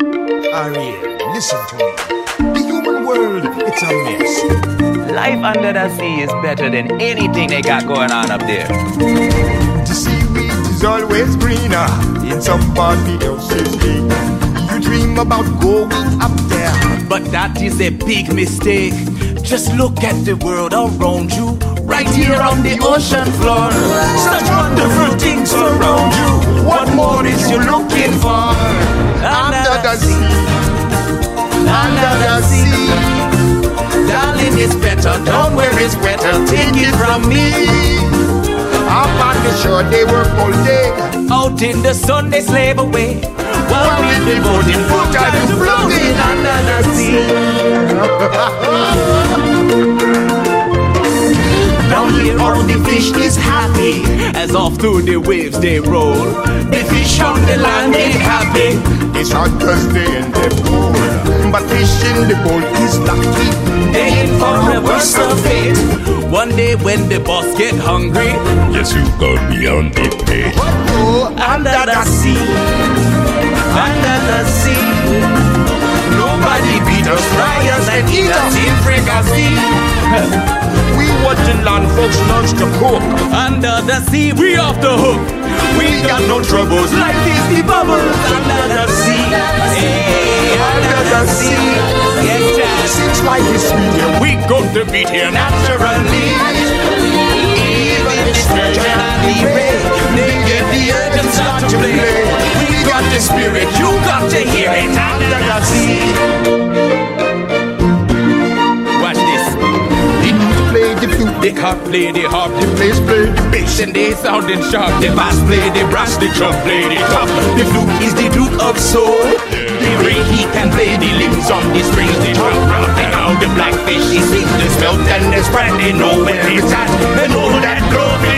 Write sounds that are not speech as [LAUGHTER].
Ariel, listen to me. The human world, it's a mess. Life under the sea is better than anything they got going on up there. The seaweed is always greener in somebody else's lake. You dream about going up there. But that is a big mistake. Just look at the world around you, right here on the ocean floor. Such wonderful things around you. What more is you looking for? Under the sea, under the sea. Darling, it's better down where it's wetter. Take it from me. Up on the shore, they work all day. Out in the sun, they slave away. While While we we be be voting voting full time floating under the [LAUGHS] sea. All the fish is happy As off through the waves they roll The fish on the land ain't happy It's hot cause they in the pool. But fish in the bowl is lucky. They ain't for a worse of fate One day when the boss get hungry Yes, you got me on the pay. Oh, Under the sea Under the sea Nobody beat us and eat us in fricassee [LAUGHS] we watching land folks lunch to cook. Under the sea, we off the hook. We got no troubles. Life is the bubbles under the sea. Hey, under the sea. Yes, Jack. Since life is sweet, yeah, We got to beat here naturally. The. Harp play the harp, the Bass play the bass. and they sounding sharp. The bass play the brass, the drum play the top. The flute is the duke of soul. The ring he can play the limbs on the strings. The drum round and now the blackfish he sings. The smelt and the spread they know where it's at. And all that is